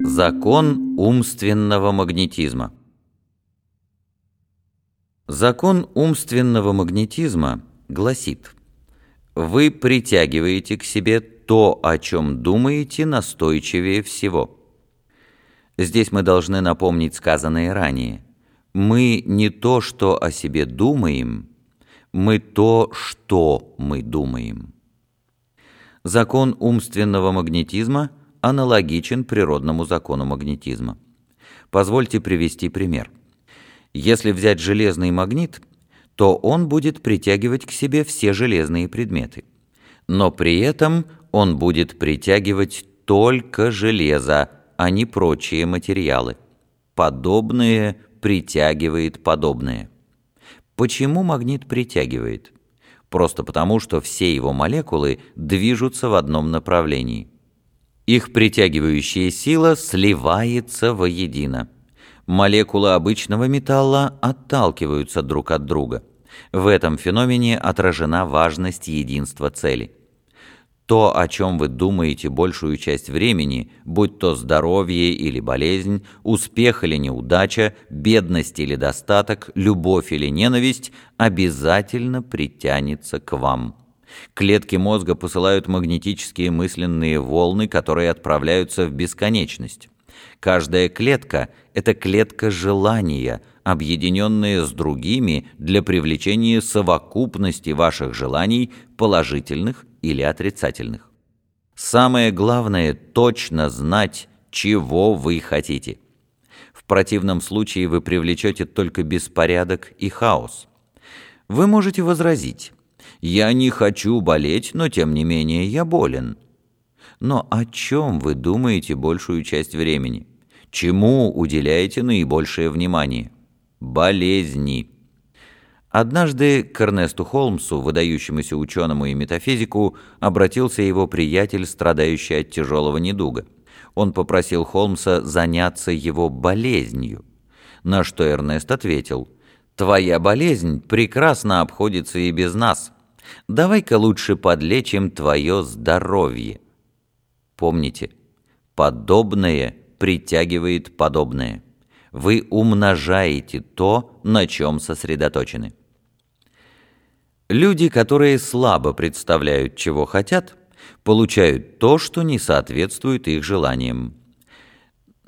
Закон умственного магнетизма Закон умственного магнетизма гласит «Вы притягиваете к себе то, о чем думаете, настойчивее всего». Здесь мы должны напомнить сказанное ранее. Мы не то, что о себе думаем, мы то, что мы думаем. Закон умственного магнетизма аналогичен природному закону магнетизма. Позвольте привести пример. Если взять железный магнит, то он будет притягивать к себе все железные предметы. Но при этом он будет притягивать только железо, а не прочие материалы. Подобное притягивает подобное. Почему магнит притягивает? Просто потому, что все его молекулы движутся в одном направлении. Их притягивающая сила сливается воедино. Молекулы обычного металла отталкиваются друг от друга. В этом феномене отражена важность единства цели. То, о чем вы думаете большую часть времени, будь то здоровье или болезнь, успех или неудача, бедность или достаток, любовь или ненависть, обязательно притянется к вам. Клетки мозга посылают магнетические мысленные волны, которые отправляются в бесконечность. Каждая клетка – это клетка желания, объединенная с другими для привлечения совокупности ваших желаний, положительных или отрицательных. Самое главное – точно знать, чего вы хотите. В противном случае вы привлечете только беспорядок и хаос. Вы можете возразить «Я не хочу болеть, но тем не менее я болен». Но о чем вы думаете большую часть времени? Чему уделяете наибольшее внимание? Болезни. Однажды к Эрнесту Холмсу, выдающемуся ученому и метафизику, обратился его приятель, страдающий от тяжелого недуга. Он попросил Холмса заняться его болезнью, на что Эрнест ответил, «Твоя болезнь прекрасно обходится и без нас. Давай-ка лучше подлечим твое здоровье». Помните, подобное притягивает подобное. Вы умножаете то, на чем сосредоточены. Люди, которые слабо представляют, чего хотят, получают то, что не соответствует их желаниям.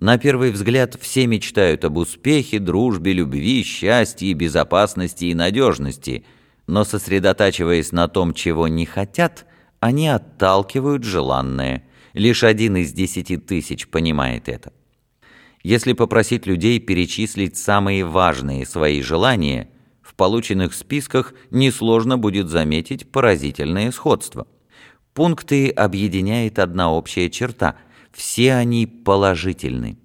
На первый взгляд все мечтают об успехе, дружбе, любви, счастье, безопасности и надежности, но сосредотачиваясь на том, чего не хотят, они отталкивают желанное. Лишь один из десяти тысяч понимает это. Если попросить людей перечислить самые важные свои желания – в полученных списках несложно будет заметить поразительное сходство. Пункты объединяет одна общая черта – все они положительны.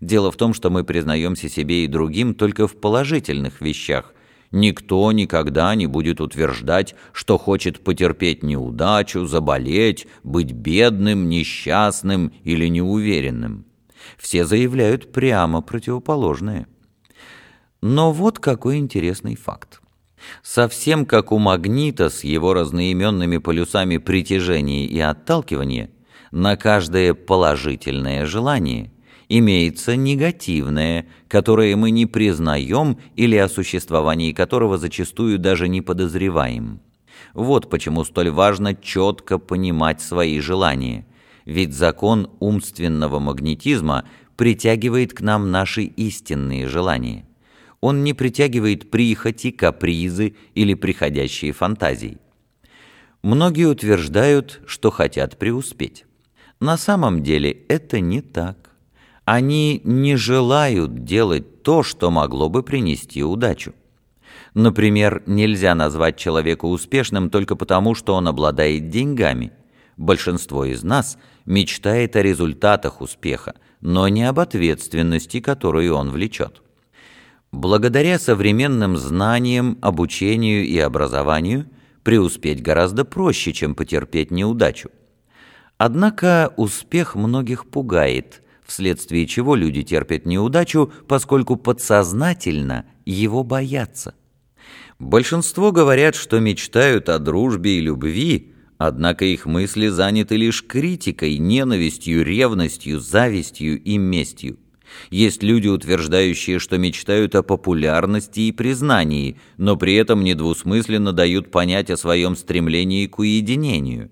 Дело в том, что мы признаемся себе и другим только в положительных вещах. Никто никогда не будет утверждать, что хочет потерпеть неудачу, заболеть, быть бедным, несчастным или неуверенным. Все заявляют прямо противоположное. Но вот какой интересный факт. Совсем как у магнита с его разноименными полюсами притяжения и отталкивания, на каждое положительное желание имеется негативное, которое мы не признаем или о существовании которого зачастую даже не подозреваем. Вот почему столь важно четко понимать свои желания, ведь закон умственного магнетизма притягивает к нам наши истинные желания он не притягивает прихоти, капризы или приходящие фантазии. Многие утверждают, что хотят преуспеть. На самом деле это не так. Они не желают делать то, что могло бы принести удачу. Например, нельзя назвать человека успешным только потому, что он обладает деньгами. Большинство из нас мечтает о результатах успеха, но не об ответственности, которую он влечет. Благодаря современным знаниям, обучению и образованию преуспеть гораздо проще, чем потерпеть неудачу. Однако успех многих пугает, вследствие чего люди терпят неудачу, поскольку подсознательно его боятся. Большинство говорят, что мечтают о дружбе и любви, Однако их мысли заняты лишь критикой, ненавистью, ревностью, завистью и местью. Есть люди, утверждающие, что мечтают о популярности и признании, но при этом недвусмысленно дают понять о своем стремлении к уединению.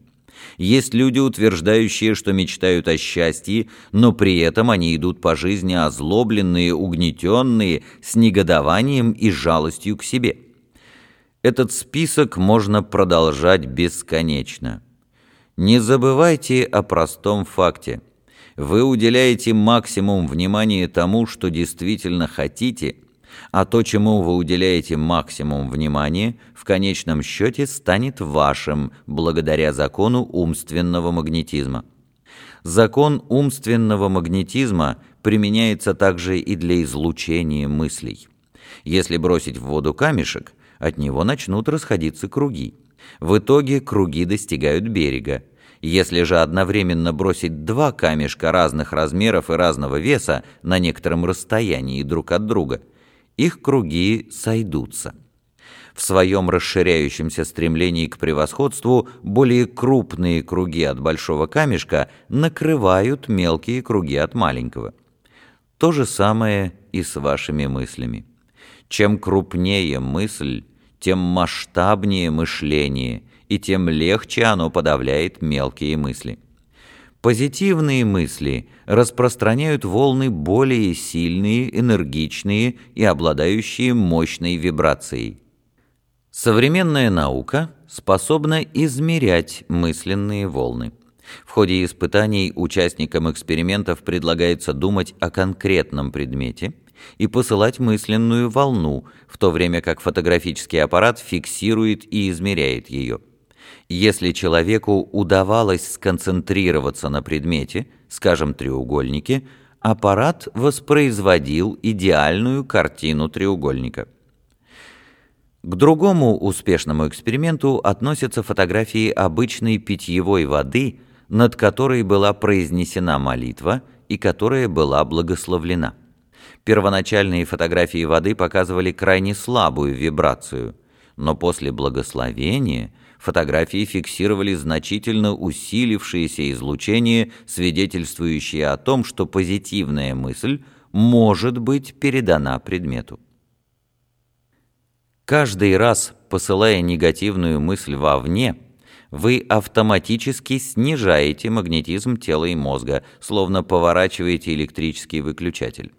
Есть люди, утверждающие, что мечтают о счастье, но при этом они идут по жизни озлобленные, угнетенные, с негодованием и жалостью к себе. Этот список можно продолжать бесконечно. Не забывайте о простом факте. Вы уделяете максимум внимания тому, что действительно хотите – а то, чему вы уделяете максимум внимания, в конечном счете станет вашим, благодаря закону умственного магнетизма. Закон умственного магнетизма применяется также и для излучения мыслей. Если бросить в воду камешек, от него начнут расходиться круги. В итоге круги достигают берега. Если же одновременно бросить два камешка разных размеров и разного веса на некотором расстоянии друг от друга – их круги сойдутся. В своем расширяющемся стремлении к превосходству более крупные круги от большого камешка накрывают мелкие круги от маленького. То же самое и с вашими мыслями. Чем крупнее мысль, тем масштабнее мышление, и тем легче оно подавляет мелкие мысли. Позитивные мысли распространяют волны более сильные, энергичные и обладающие мощной вибрацией. Современная наука способна измерять мысленные волны. В ходе испытаний участникам экспериментов предлагается думать о конкретном предмете и посылать мысленную волну, в то время как фотографический аппарат фиксирует и измеряет ее. Если человеку удавалось сконцентрироваться на предмете, скажем, треугольнике, аппарат воспроизводил идеальную картину треугольника. К другому успешному эксперименту относятся фотографии обычной питьевой воды, над которой была произнесена молитва и которая была благословлена. Первоначальные фотографии воды показывали крайне слабую вибрацию, но после благословения – фотографии фиксировали значительно усилившееся излучение, свидетельствующее о том, что позитивная мысль может быть передана предмету. Каждый раз, посылая негативную мысль вовне, вы автоматически снижаете магнетизм тела и мозга, словно поворачиваете электрический выключатель.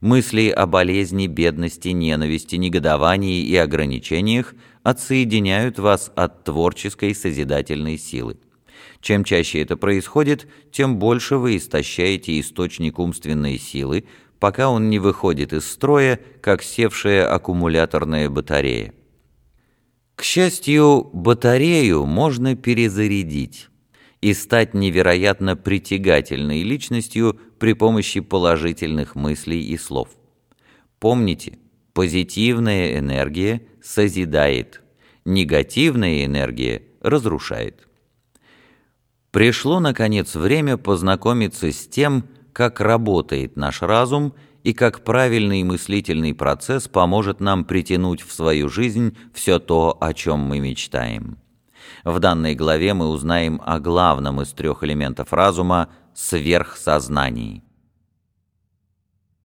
Мысли о болезни, бедности, ненависти, негодовании и ограничениях отсоединяют вас от творческой созидательной силы. Чем чаще это происходит, тем больше вы истощаете источник умственной силы, пока он не выходит из строя, как севшая аккумуляторная батарея. К счастью, батарею можно перезарядить и стать невероятно притягательной личностью при помощи положительных мыслей и слов. Помните, позитивная энергия созидает, негативная энергия разрушает. Пришло, наконец, время познакомиться с тем, как работает наш разум и как правильный мыслительный процесс поможет нам притянуть в свою жизнь все то, о чем мы мечтаем. В данной главе мы узнаем о главном из трех элементов разума – сверхсознании.